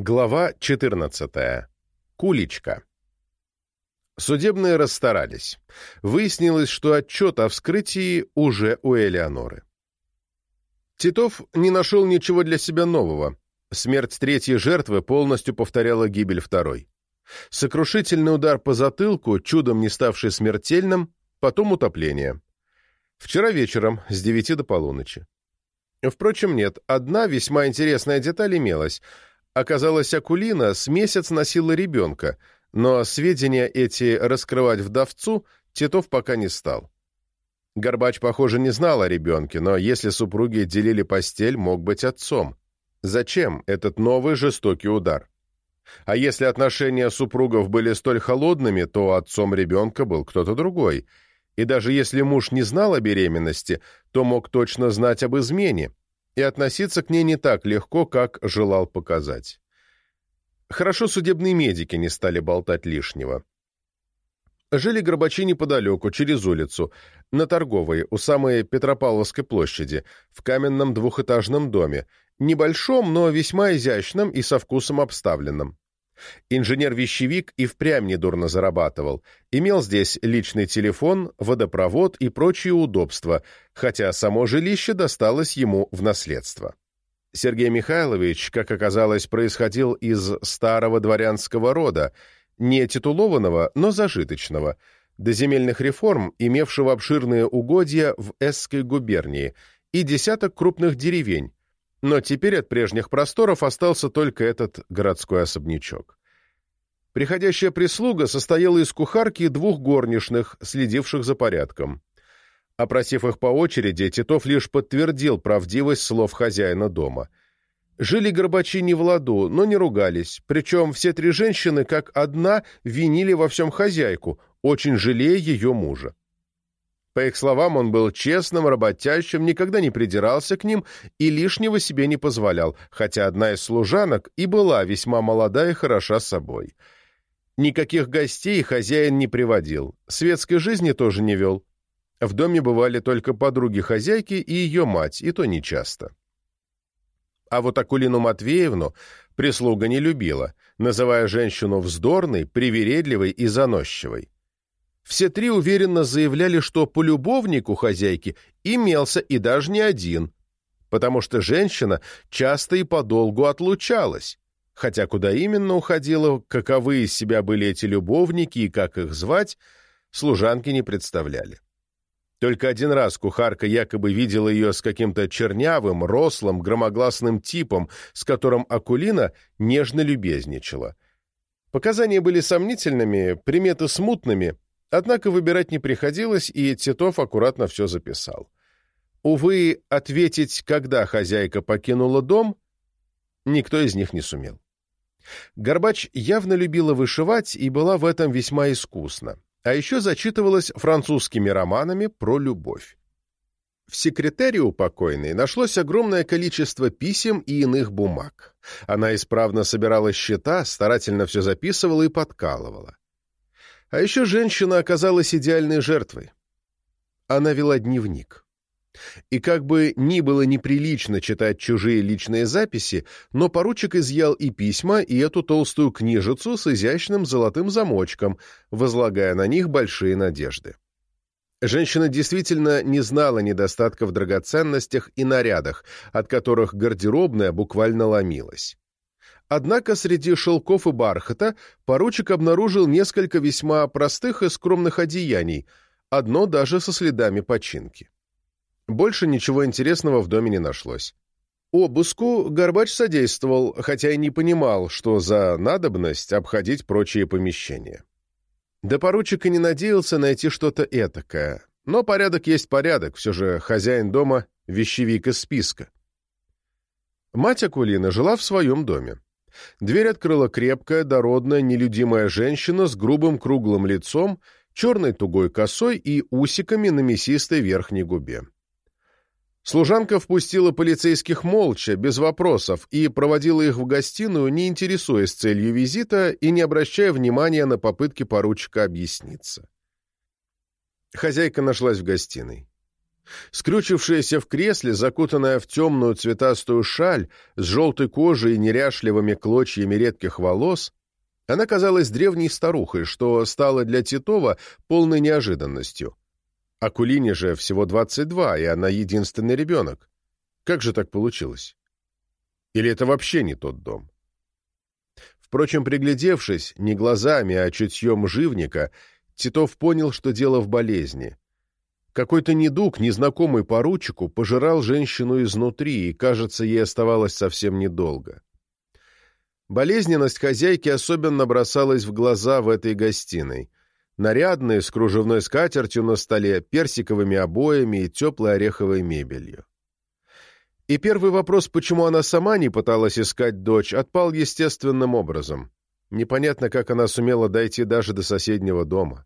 Глава 14. Куличка. Судебные расстарались. Выяснилось, что отчет о вскрытии уже у Элеоноры. Титов не нашел ничего для себя нового. Смерть третьей жертвы полностью повторяла гибель второй. Сокрушительный удар по затылку, чудом не ставший смертельным, потом утопление. Вчера вечером с 9 до полуночи. Впрочем, нет, одна весьма интересная деталь имелась — Оказалось, Акулина с месяц носила ребенка, но сведения эти раскрывать вдовцу Титов пока не стал. Горбач, похоже, не знал о ребенке, но если супруги делили постель, мог быть отцом. Зачем этот новый жестокий удар? А если отношения супругов были столь холодными, то отцом ребенка был кто-то другой. И даже если муж не знал о беременности, то мог точно знать об измене, и относиться к ней не так легко, как желал показать. Хорошо судебные медики не стали болтать лишнего. Жили Горбачи неподалеку, через улицу, на Торговой, у самой Петропавловской площади, в каменном двухэтажном доме, небольшом, но весьма изящном и со вкусом обставленном. Инженер-вещевик и впрямь недурно зарабатывал. Имел здесь личный телефон, водопровод и прочие удобства, хотя само жилище досталось ему в наследство. Сергей Михайлович, как оказалось, происходил из старого дворянского рода, не титулованного, но зажиточного, до земельных реформ, имевшего обширные угодья в Эсской губернии и десяток крупных деревень, но теперь от прежних просторов остался только этот городской особнячок. Приходящая прислуга состояла из кухарки и двух горничных, следивших за порядком. Опросив их по очереди, Титов лишь подтвердил правдивость слов хозяина дома. Жили Горбачи не в ладу, но не ругались, причем все три женщины, как одна, винили во всем хозяйку, очень жалея ее мужа. По их словам, он был честным, работящим, никогда не придирался к ним и лишнего себе не позволял, хотя одна из служанок и была весьма молода и хороша собой. Никаких гостей хозяин не приводил, светской жизни тоже не вел. В доме бывали только подруги хозяйки и ее мать, и то нечасто. А вот Акулину Матвеевну прислуга не любила, называя женщину вздорной, привередливой и заносчивой. Все три уверенно заявляли, что полюбовник у хозяйки имелся и даже не один, потому что женщина часто и подолгу отлучалась, хотя куда именно уходила, каковы из себя были эти любовники и как их звать, служанки не представляли. Только один раз кухарка якобы видела ее с каким-то чернявым, рослым, громогласным типом, с которым Акулина нежно любезничала. Показания были сомнительными, приметы смутными — Однако выбирать не приходилось, и Титов аккуратно все записал. Увы, ответить, когда хозяйка покинула дом, никто из них не сумел. Горбач явно любила вышивать и была в этом весьма искусна, а еще зачитывалась французскими романами про любовь. В секретаре у покойной нашлось огромное количество писем и иных бумаг. Она исправно собирала счета, старательно все записывала и подкалывала. А еще женщина оказалась идеальной жертвой. Она вела дневник. И как бы ни было неприлично читать чужие личные записи, но поручик изъял и письма, и эту толстую книжицу с изящным золотым замочком, возлагая на них большие надежды. Женщина действительно не знала недостатка в драгоценностях и нарядах, от которых гардеробная буквально ломилась. Однако среди шелков и бархата поручик обнаружил несколько весьма простых и скромных одеяний, одно даже со следами починки. Больше ничего интересного в доме не нашлось. Обыску Горбач содействовал, хотя и не понимал, что за надобность обходить прочие помещения. Да поручик и не надеялся найти что-то этакое. Но порядок есть порядок, все же хозяин дома — вещевик из списка. Мать Акулина жила в своем доме. Дверь открыла крепкая, дородная, нелюдимая женщина с грубым круглым лицом, черной тугой косой и усиками на мясистой верхней губе. Служанка впустила полицейских молча, без вопросов, и проводила их в гостиную, не интересуясь целью визита и не обращая внимания на попытки поручика объясниться. Хозяйка нашлась в гостиной. Скрючившаяся в кресле, закутанная в темную цветастую шаль, с желтой кожей и неряшливыми клочьями редких волос, она казалась древней старухой, что стало для Титова полной неожиданностью. Акулине же всего 22, и она единственный ребенок. Как же так получилось? Или это вообще не тот дом? Впрочем, приглядевшись, не глазами, а чутьем живника, Титов понял, что дело в болезни. Какой-то недуг, незнакомый поручику, пожирал женщину изнутри, и, кажется, ей оставалось совсем недолго. Болезненность хозяйки особенно бросалась в глаза в этой гостиной. Нарядные, с кружевной скатертью на столе, персиковыми обоями и теплой ореховой мебелью. И первый вопрос, почему она сама не пыталась искать дочь, отпал естественным образом. Непонятно, как она сумела дойти даже до соседнего дома.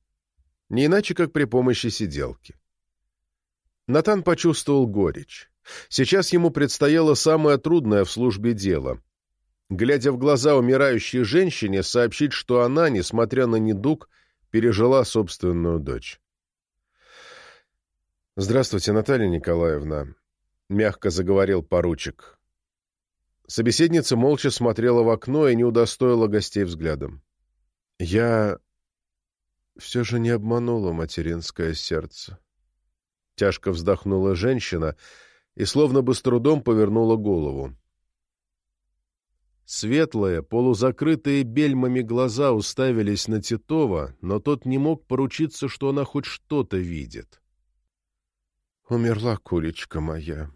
Не иначе, как при помощи сиделки. Натан почувствовал горечь. Сейчас ему предстояло самое трудное в службе дело глядя в глаза умирающей женщине, сообщить, что она, несмотря на недуг, пережила собственную дочь. «Здравствуйте, Наталья Николаевна», — мягко заговорил поручик. Собеседница молча смотрела в окно и не удостоила гостей взглядом. «Я все же не обманула материнское сердце». Тяжко вздохнула женщина и словно бы с трудом повернула голову. Светлые, полузакрытые бельмами глаза уставились на Титова, но тот не мог поручиться, что она хоть что-то видит. «Умерла курочка моя.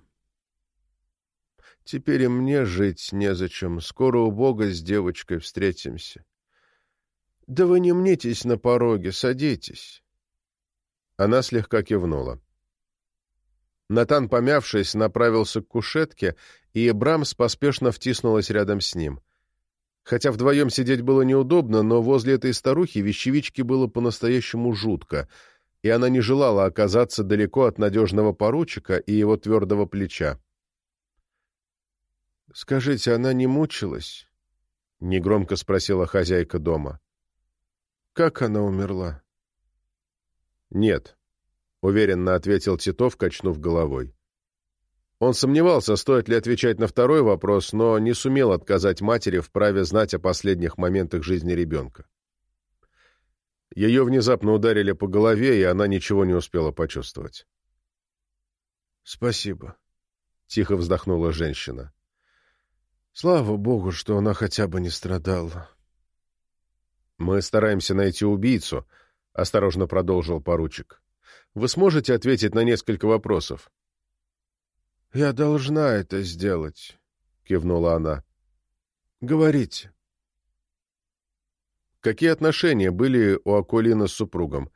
Теперь и мне жить незачем. Скоро у Бога с девочкой встретимся. Да вы не мнитесь на пороге, садитесь». Она слегка кивнула. Натан, помявшись, направился к кушетке, и Брамс поспешно втиснулась рядом с ним. Хотя вдвоем сидеть было неудобно, но возле этой старухи вещевички было по-настоящему жутко, и она не желала оказаться далеко от надежного поручика и его твердого плеча. «Скажите, она не мучилась?» — негромко спросила хозяйка дома. «Как она умерла?» «Нет», — уверенно ответил Титов, качнув головой. Он сомневался, стоит ли отвечать на второй вопрос, но не сумел отказать матери в праве знать о последних моментах жизни ребенка. Ее внезапно ударили по голове, и она ничего не успела почувствовать. «Спасибо», — тихо вздохнула женщина. «Слава богу, что она хотя бы не страдала». «Мы стараемся найти убийцу», — осторожно продолжил поручик. Вы сможете ответить на несколько вопросов?» «Я должна это сделать», — кивнула она. «Говорите». Какие отношения были у Акулина с супругом?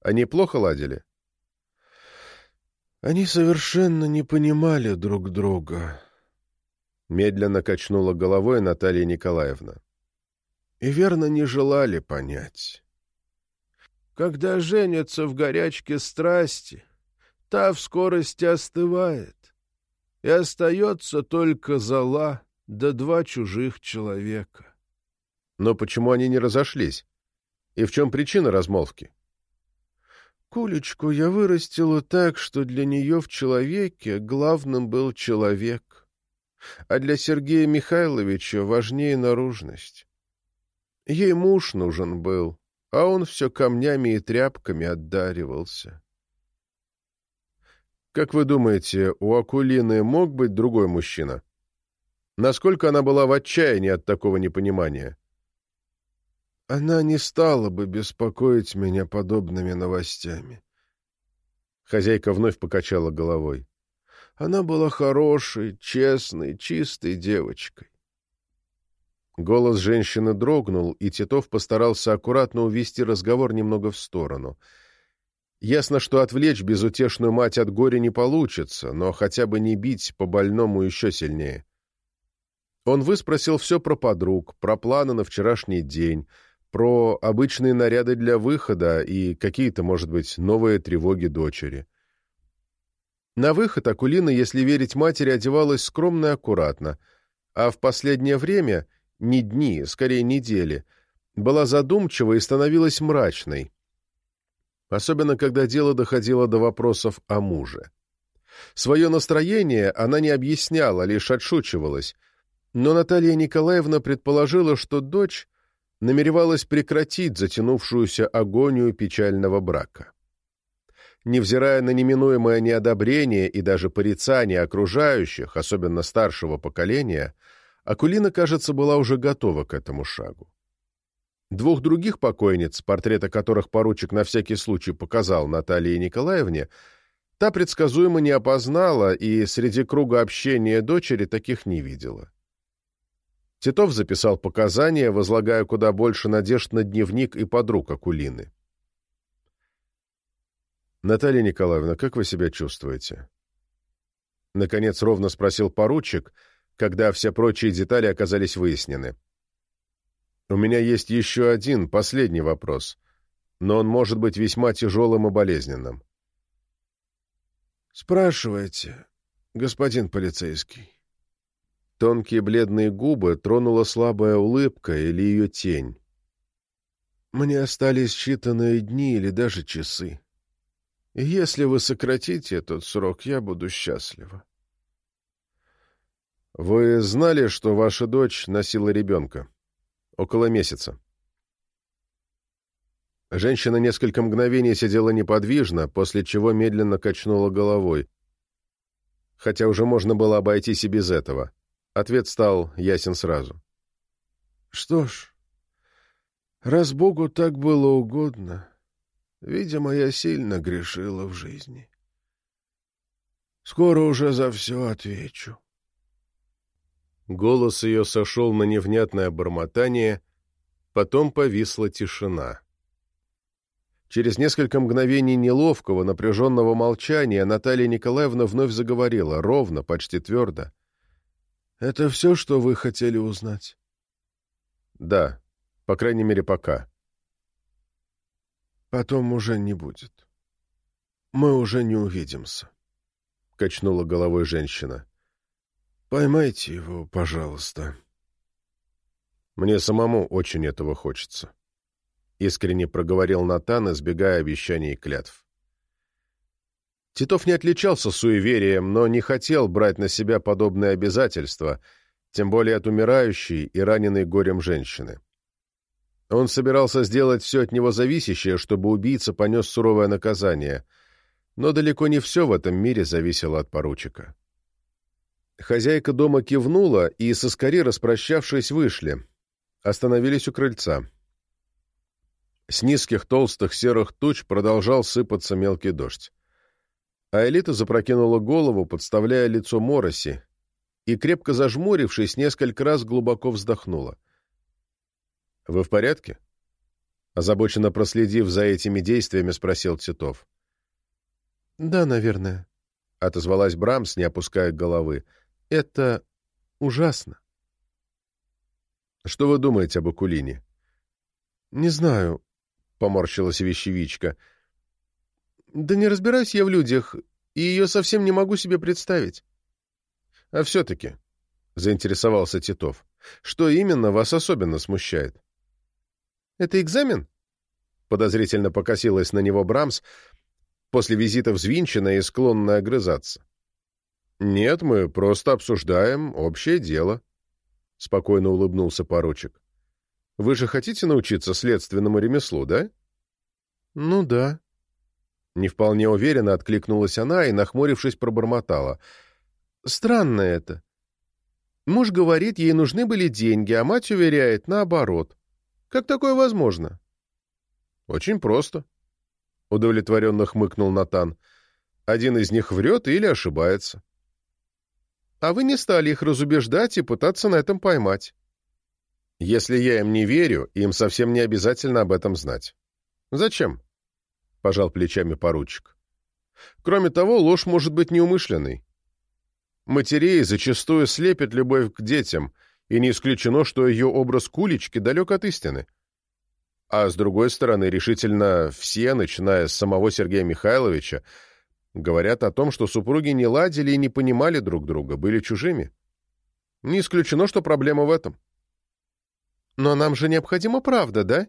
Они плохо ладили? Они совершенно не понимали друг друга. Медленно качнула головой Наталья Николаевна. И верно не желали понять. Когда женятся в горячке страсти, та в скорости остывает, и остается только зола да два чужих человека. Но почему они не разошлись? И в чем причина размолвки? Кулечку я вырастила так, что для нее в человеке главным был человек, а для Сергея Михайловича важнее наружность. Ей муж нужен был, а он все камнями и тряпками отдаривался. Как вы думаете, у Акулины мог быть другой мужчина? Насколько она была в отчаянии от такого непонимания? Она не стала бы беспокоить меня подобными новостями. Хозяйка вновь покачала головой. Она была хорошей, честной, чистой девочкой. Голос женщины дрогнул, и Титов постарался аккуратно увести разговор немного в сторону. Ясно, что отвлечь безутешную мать от горя не получится, но хотя бы не бить по больному еще сильнее. Он выспросил все про подруг, про планы на вчерашний день, про обычные наряды для выхода и какие-то, может быть, новые тревоги дочери. На выход Акулина, если верить матери, одевалась скромно и аккуратно, а в последнее время — не дни, скорее недели, была задумчива и становилась мрачной, особенно когда дело доходило до вопросов о муже. Свое настроение она не объясняла, лишь отшучивалась, но Наталья Николаевна предположила, что дочь намеревалась прекратить затянувшуюся агонию печального брака. Невзирая на неминуемое неодобрение и даже порицание окружающих, особенно старшего поколения, Акулина, кажется, была уже готова к этому шагу. Двух других покойниц, портреты которых поручик на всякий случай показал Наталье Николаевне, та предсказуемо не опознала и среди круга общения дочери таких не видела. Титов записал показания, возлагая куда больше надежд на дневник и подруг Акулины. «Наталья Николаевна, как вы себя чувствуете?» Наконец ровно спросил поручик, когда все прочие детали оказались выяснены. «У меня есть еще один, последний вопрос, но он может быть весьма тяжелым и болезненным». «Спрашивайте, господин полицейский». Тонкие бледные губы тронула слабая улыбка или ее тень. «Мне остались считанные дни или даже часы. И если вы сократите этот срок, я буду счастлива». «Вы знали, что ваша дочь носила ребенка? Около месяца». Женщина несколько мгновений сидела неподвижно, после чего медленно качнула головой. Хотя уже можно было обойтись и без этого. Ответ стал ясен сразу. «Что ж, раз Богу так было угодно, видимо, я сильно грешила в жизни. Скоро уже за все отвечу». Голос ее сошел на невнятное бормотание, потом повисла тишина. Через несколько мгновений неловкого, напряженного молчания Наталья Николаевна вновь заговорила, ровно, почти твердо. Это все, что вы хотели узнать? Да, по крайней мере, пока. Потом уже не будет. Мы уже не увидимся. Качнула головой женщина. Поймайте его, пожалуйста. Мне самому очень этого хочется. Искренне проговорил Натан, избегая обещаний и клятв. Титов не отличался суеверием, но не хотел брать на себя подобные обязательства, тем более от умирающей и раненой горем женщины. Он собирался сделать все от него зависящее, чтобы убийца понес суровое наказание, но далеко не все в этом мире зависело от поручика. Хозяйка дома кивнула, и соскори, распрощавшись, вышли. Остановились у крыльца. С низких толстых серых туч продолжал сыпаться мелкий дождь. А Элита запрокинула голову, подставляя лицо Мороси, и, крепко зажмурившись, несколько раз глубоко вздохнула. «Вы в порядке?» Озабоченно проследив за этими действиями, спросил Титов. «Да, наверное», — отозвалась Брамс, не опуская головы. «Это ужасно». «Что вы думаете об Акулине?» «Не знаю», — поморщилась вещевичка. Да не разбираюсь я в людях, и ее совсем не могу себе представить. — А все-таки, — заинтересовался Титов, — что именно вас особенно смущает? — Это экзамен? — подозрительно покосилась на него Брамс, после визита взвинченная и склонная огрызаться. — Нет, мы просто обсуждаем общее дело, — спокойно улыбнулся поручик. — Вы же хотите научиться следственному ремеслу, да? — Ну да, не вполне уверенно откликнулась она и, нахмурившись, пробормотала. «Странно это. Муж говорит, ей нужны были деньги, а мать уверяет, наоборот. Как такое возможно?» «Очень просто», — удовлетворенно хмыкнул Натан. «Один из них врет или ошибается». «А вы не стали их разубеждать и пытаться на этом поймать». «Если я им не верю, им совсем не обязательно об этом знать. Зачем?» — пожал плечами поручик. «Кроме того, ложь может быть неумышленной. Матерей зачастую слепит любовь к детям, и не исключено, что ее образ кулички далек от истины. А с другой стороны, решительно все, начиная с самого Сергея Михайловича, говорят о том, что супруги не ладили и не понимали друг друга, были чужими. Не исключено, что проблема в этом. «Но нам же необходима правда, да?»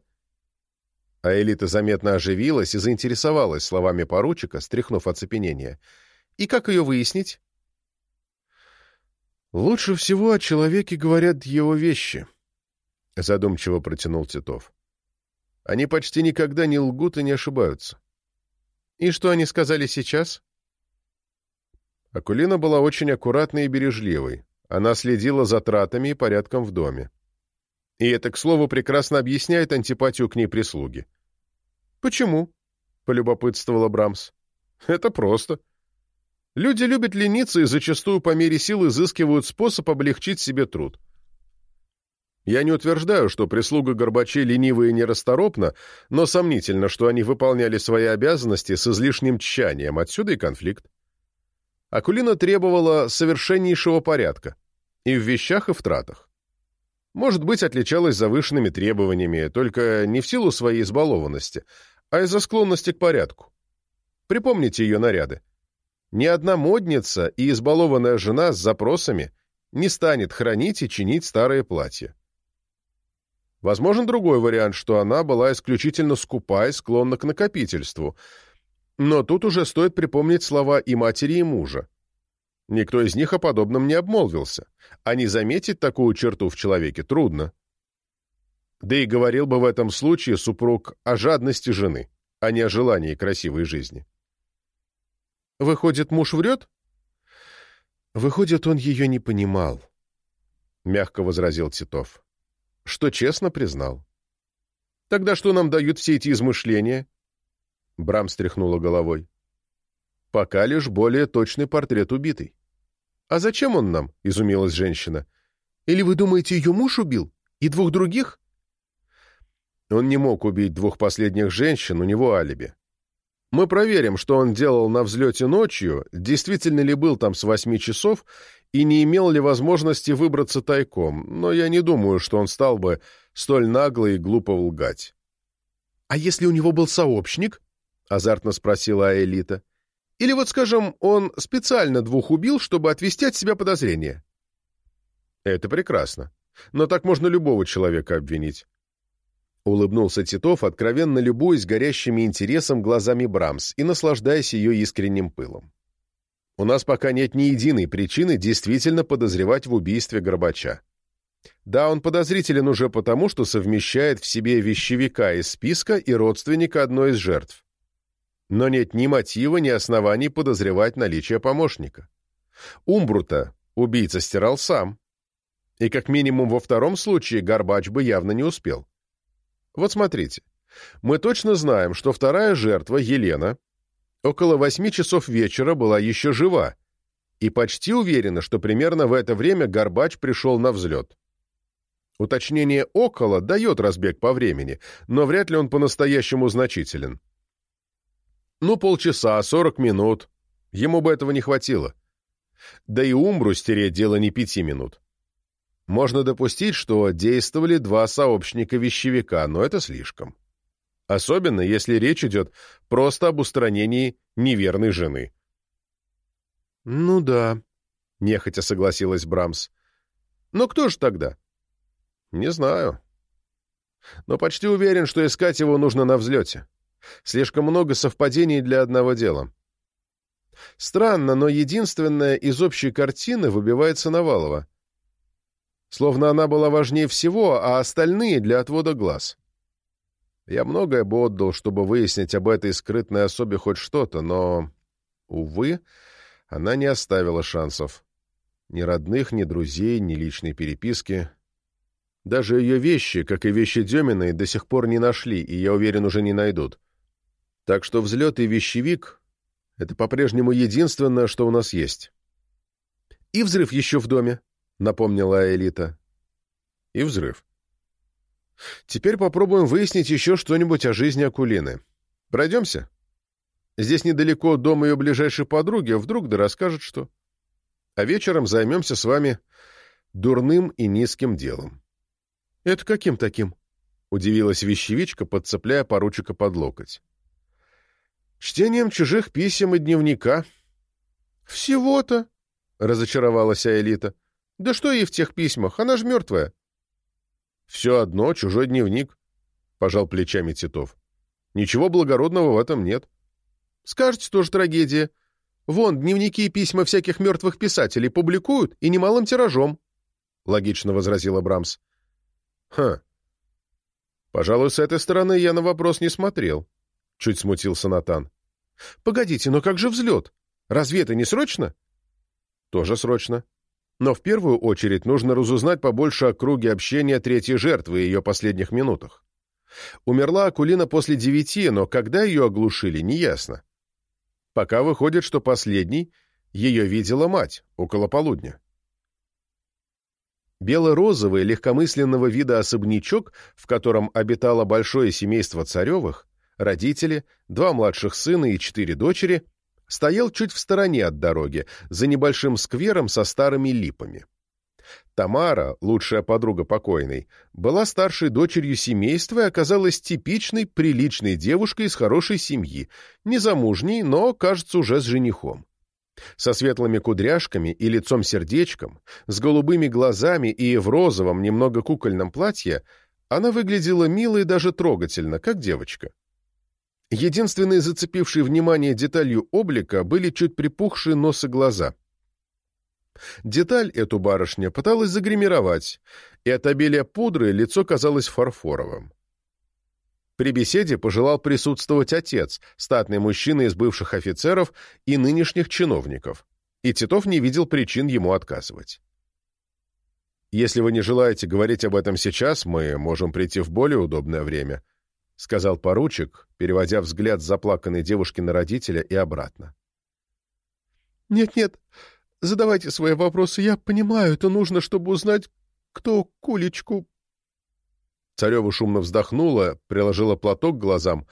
А Элита заметно оживилась и заинтересовалась словами поручика, стряхнув оцепенение. И как ее выяснить? «Лучше всего о человеке говорят его вещи», — задумчиво протянул Титов. «Они почти никогда не лгут и не ошибаются». «И что они сказали сейчас?» Акулина была очень аккуратной и бережливой. Она следила за тратами и порядком в доме. И это, к слову, прекрасно объясняет антипатию к ней прислуги. «Почему?» — полюбопытствовала Брамс. «Это просто. Люди любят лениться и зачастую по мере сил изыскивают способ облегчить себе труд. Я не утверждаю, что прислуга Горбачей ленива и нерасторопна, но сомнительно, что они выполняли свои обязанности с излишним тщанием, отсюда и конфликт. Акулина требовала совершеннейшего порядка и в вещах, и в тратах. Может быть, отличалась завышенными требованиями, только не в силу своей избалованности, а из-за склонности к порядку. Припомните ее наряды. Ни одна модница и избалованная жена с запросами не станет хранить и чинить старые платья. Возможен другой вариант, что она была исключительно скупа и склонна к накопительству. Но тут уже стоит припомнить слова и матери, и мужа. Никто из них о подобном не обмолвился, а не заметить такую черту в человеке трудно. Да и говорил бы в этом случае супруг о жадности жены, а не о желании красивой жизни. Выходит, муж врет? Выходит, он ее не понимал, — мягко возразил Титов. Что честно признал. Тогда что нам дают все эти измышления? Брам стряхнула головой. Пока лишь более точный портрет убитый. А зачем он нам? — изумилась женщина. Или вы думаете, ее муж убил? И двух других? Он не мог убить двух последних женщин, у него алиби. Мы проверим, что он делал на взлете ночью, действительно ли был там с восьми часов и не имел ли возможности выбраться тайком, но я не думаю, что он стал бы столь нагло и глупо лгать. — А если у него был сообщник? — азартно спросила Аэлита. — Или вот, скажем, он специально двух убил, чтобы отвести от себя подозрения? — Это прекрасно. Но так можно любого человека обвинить. Улыбнулся Титов, откровенно любуясь горящими интересом глазами Брамс и наслаждаясь ее искренним пылом. «У нас пока нет ни единой причины действительно подозревать в убийстве Горбача. Да, он подозрителен уже потому, что совмещает в себе вещевика из списка и родственника одной из жертв. Но нет ни мотива, ни оснований подозревать наличие помощника. Умбрута убийца стирал сам. И как минимум во втором случае Горбач бы явно не успел. Вот смотрите. Мы точно знаем, что вторая жертва, Елена, около восьми часов вечера была еще жива и почти уверена, что примерно в это время Горбач пришел на взлет. Уточнение «около» дает разбег по времени, но вряд ли он по-настоящему значителен. Ну, полчаса, сорок минут. Ему бы этого не хватило. Да и Умбру стереть дело не пяти минут. Можно допустить, что действовали два сообщника-вещевика, но это слишком. Особенно, если речь идет просто об устранении неверной жены. «Ну да», — нехотя согласилась Брамс. «Но кто же тогда?» «Не знаю. Но почти уверен, что искать его нужно на взлете. Слишком много совпадений для одного дела. Странно, но единственное из общей картины выбивается Навалова — Словно она была важнее всего, а остальные — для отвода глаз. Я многое бы отдал, чтобы выяснить об этой скрытной особе хоть что-то, но, увы, она не оставила шансов. Ни родных, ни друзей, ни личной переписки. Даже ее вещи, как и вещи Деминой, до сих пор не нашли, и, я уверен, уже не найдут. Так что взлет и вещевик — это по-прежнему единственное, что у нас есть. И взрыв еще в доме, — напомнила Элита. И взрыв. Теперь попробуем выяснить еще что-нибудь о жизни Акулины. Пройдемся? Здесь недалеко дом ее ближайшей подруги, вдруг да расскажет что. А вечером займемся с вами дурным и низким делом. — Это каким таким? — удивилась вещевичка, подцепляя поручика под локоть. — Чтением чужих писем и дневника. — Всего-то? — разочаровалась Аэлита. Да что ей в тех письмах? Она ж мертвая. Все одно, чужой дневник, — пожал плечами Титов. Ничего благородного в этом нет. Скажете, тоже трагедия. Вон, дневники и письма всяких мертвых писателей публикуют, и немалым тиражом», — логично возразил Абрамс. «Хм. Пожалуй, с этой стороны я на вопрос не смотрел», — чуть смутился Натан. «Погодите, но как же взлет? Разве это не срочно?» «Тоже срочно. Но в первую очередь нужно разузнать побольше о круге общения третьей жертвы и ее последних минутах. Умерла Акулина после девяти, но когда ее оглушили, неясно. Пока выходит, что последний ее видела мать около полудня. Бело-розовый, легкомысленного вида особнячок, в котором обитало большое семейство Царевых, родители, два младших сына и четыре дочери, стоял чуть в стороне от дороги, за небольшим сквером со старыми липами. Тамара, лучшая подруга покойной, была старшей дочерью семейства и оказалась типичной, приличной девушкой из хорошей семьи, незамужней, но, кажется, уже с женихом. Со светлыми кудряшками и лицом-сердечком, с голубыми глазами и в розовом, немного кукольном платье, она выглядела мило и даже трогательно, как девочка. Единственной зацепившей внимание деталью облика были чуть припухшие нос и глаза. Деталь эту барышня пыталась загримировать, и от обилия пудры лицо казалось фарфоровым. При беседе пожелал присутствовать отец, статный мужчина из бывших офицеров и нынешних чиновников, и Титов не видел причин ему отказывать. «Если вы не желаете говорить об этом сейчас, мы можем прийти в более удобное время», — сказал поручик, переводя взгляд с заплаканной девушки на родителя и обратно. «Нет-нет, задавайте свои вопросы. Я понимаю, это нужно, чтобы узнать, кто Кулечку Царева шумно вздохнула, приложила платок к глазам.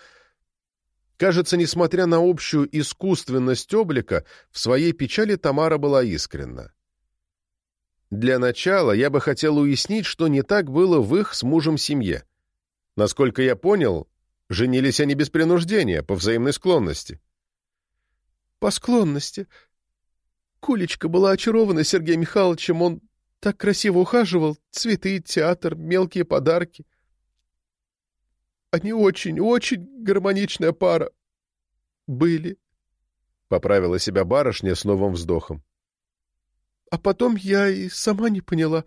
Кажется, несмотря на общую искусственность облика, в своей печали Тамара была искренна. Для начала я бы хотел уяснить, что не так было в их с мужем семье. Насколько я понял, женились они без принуждения, по взаимной склонности. По склонности. Кулечка была очарована Сергеем Михайловичем, он так красиво ухаживал, цветы, театр, мелкие подарки — они очень-очень гармоничная пара. Были. Поправила себя барышня с новым вздохом. А потом я и сама не поняла.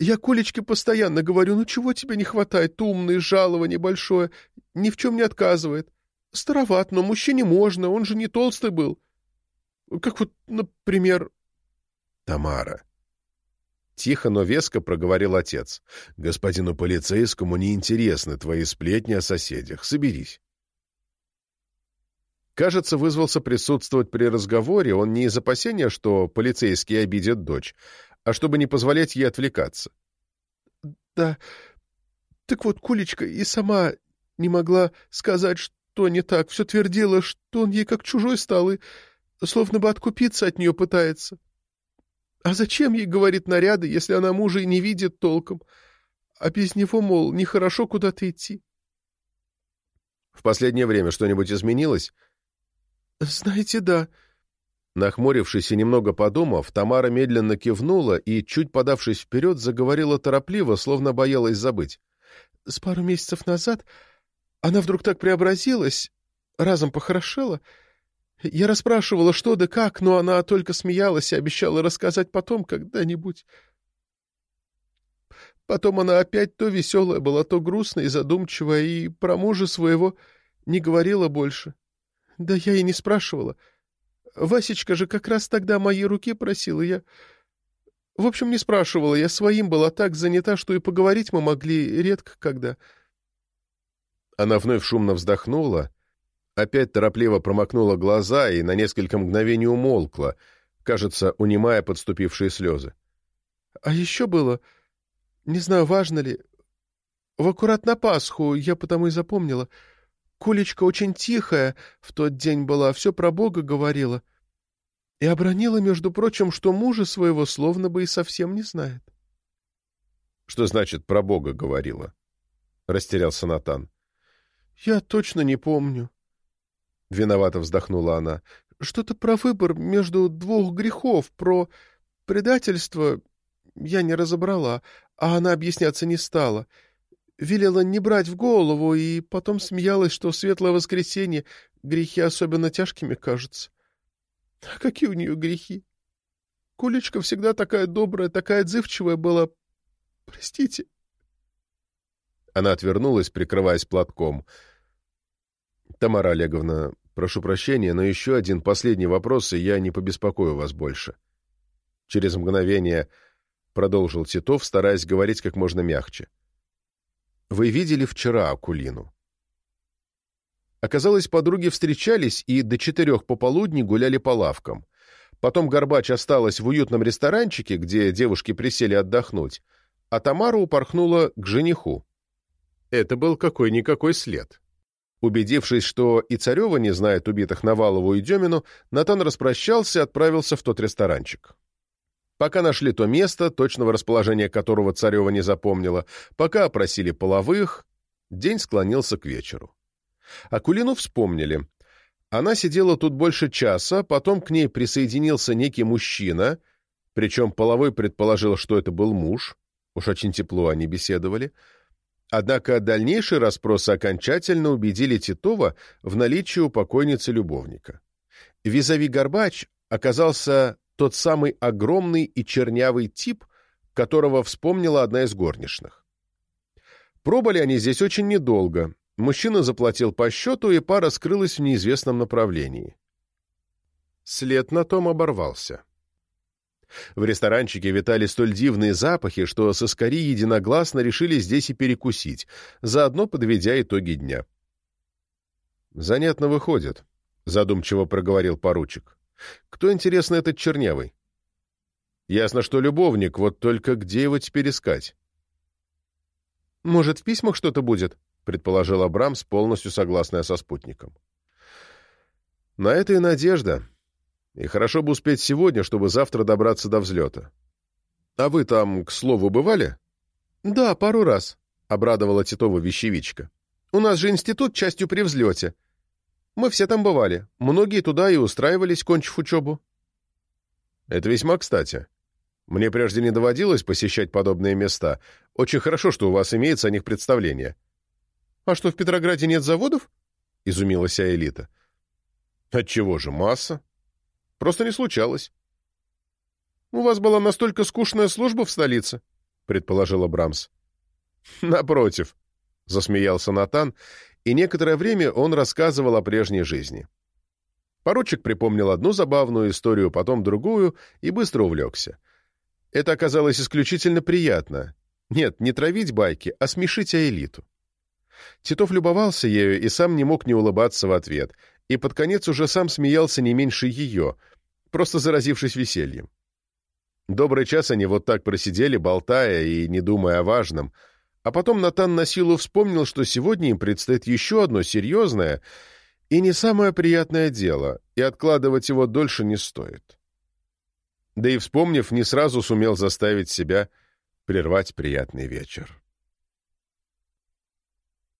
Я Колечке постоянно говорю, ну чего тебе не хватает, умный, жалование большое, ни в чем не отказывает. Староват, но мужчине можно, он же не толстый был. Как вот, например... Тамара, Тихо, но веско проговорил отец. «Господину полицейскому неинтересны твои сплетни о соседях. Соберись». Кажется, вызвался присутствовать при разговоре он не из опасения, что полицейские обидят дочь, а чтобы не позволять ей отвлекаться. «Да, так вот, Кулечка и сама не могла сказать, что не так. Все твердила, что он ей как чужой стал и словно бы откупиться от нее пытается». А зачем ей, говорит, наряды, если она мужа и не видит толком? А без него, мол, нехорошо куда-то идти. В последнее время что-нибудь изменилось? Знаете, да. Нахмурившись и немного подумав, Тамара медленно кивнула и, чуть подавшись вперед, заговорила торопливо, словно боялась забыть. С пару месяцев назад она вдруг так преобразилась, разом похорошела, — я расспрашивала, что да как, но она только смеялась и обещала рассказать потом когда-нибудь. Потом она опять то веселая была, то грустная и задумчивая, и про мужа своего не говорила больше. Да я и не спрашивала. Васечка же как раз тогда моей руки просила, я... В общем, не спрашивала, я своим была так занята, что и поговорить мы могли редко когда. Она вновь шумно вздохнула, опять торопливо промокнула глаза и на несколько мгновений умолкла, кажется, унимая подступившие слезы. — А еще было, не знаю, важно ли, в аккурат на Пасху, я потому и запомнила, Кулечка очень тихая в тот день была, все про Бога говорила. И обронила, между прочим, что мужа своего словно бы и совсем не знает. — Что значит «про Бога говорила»? — растерялся Натан. — Я точно не помню. — виновато вздохнула она. — Что-то про выбор между двух грехов, про предательство я не разобрала, а она объясняться не стала. Велела не брать в голову, и потом смеялась, что светлое воскресенье грехи особенно тяжкими кажутся. А какие у нее грехи? Кулечка всегда такая добрая, такая отзывчивая была. Простите. Она отвернулась, прикрываясь платком. Тамара Олеговна, прошу прощения, но еще один последний вопрос, и я не побеспокою вас больше. Через мгновение продолжил Титов, стараясь говорить как можно мягче. Вы видели вчера Акулину? Оказалось, подруги встречались и до четырех пополудни гуляли по лавкам. Потом Горбач осталась в уютном ресторанчике, где девушки присели отдохнуть, а Тамара упорхнула к жениху. Это был какой-никакой след. Убедившись, что и Царева не знает убитых Навалову и Демину, Натан распрощался и отправился в тот ресторанчик. Пока нашли то место, точного расположения которого Царева не запомнила, пока опросили половых, день склонился к вечеру. Акулину вспомнили. Она сидела тут больше часа, потом к ней присоединился некий мужчина, причем половой предположил, что это был муж, уж очень тепло они беседовали. Однако дальнейшие расспросы окончательно убедили Титова в наличии у покойницы любовника. Визави Горбач оказался тот самый огромный и чернявый тип, которого вспомнила одна из горничных. Пробыли они здесь очень недолго, Мужчина заплатил по счету, и пара скрылась в неизвестном направлении. След на том оборвался. В ресторанчике витали столь дивные запахи, что соскари единогласно решили здесь и перекусить, заодно подведя итоги дня. «Занятно выходит», — задумчиво проговорил поручик. «Кто, интересно, этот чернявый?» «Ясно, что любовник, вот только где его теперь искать?» «Может, в письмах что-то будет?» предположил Абрамс, полностью согласная со спутником. На это и надежда. И хорошо бы успеть сегодня, чтобы завтра добраться до взлета. А вы там, к слову, бывали? Да, пару раз, обрадовала Титова вещевичка. У нас же институт частью при взлете. Мы все там бывали. Многие туда и устраивались, кончив учебу. Это весьма кстати. Мне прежде не доводилось посещать подобные места. Очень хорошо, что у вас имеется о них представление. — «А что, в Петрограде нет заводов?» — изумилась Аэлита. «Отчего же, масса. Просто не случалось». «У вас была настолько скучная служба в столице?» — предположила Брамс. «Напротив», — засмеялся Натан, и некоторое время он рассказывал о прежней жизни. Поручик припомнил одну забавную историю, потом другую, и быстро увлекся. Это оказалось исключительно приятно. Нет, не травить байки, а смешить Аэлиту. Титов любовался ею и сам не мог не улыбаться в ответ, и под конец уже сам смеялся не меньше ее, просто заразившись весельем. Добрый час они вот так просидели, болтая и не думая о важном, а потом Натан на силу вспомнил, что сегодня им предстоит еще одно серьезное и не самое приятное дело, и откладывать его дольше не стоит. Да и, вспомнив, не сразу сумел заставить себя прервать приятный вечер.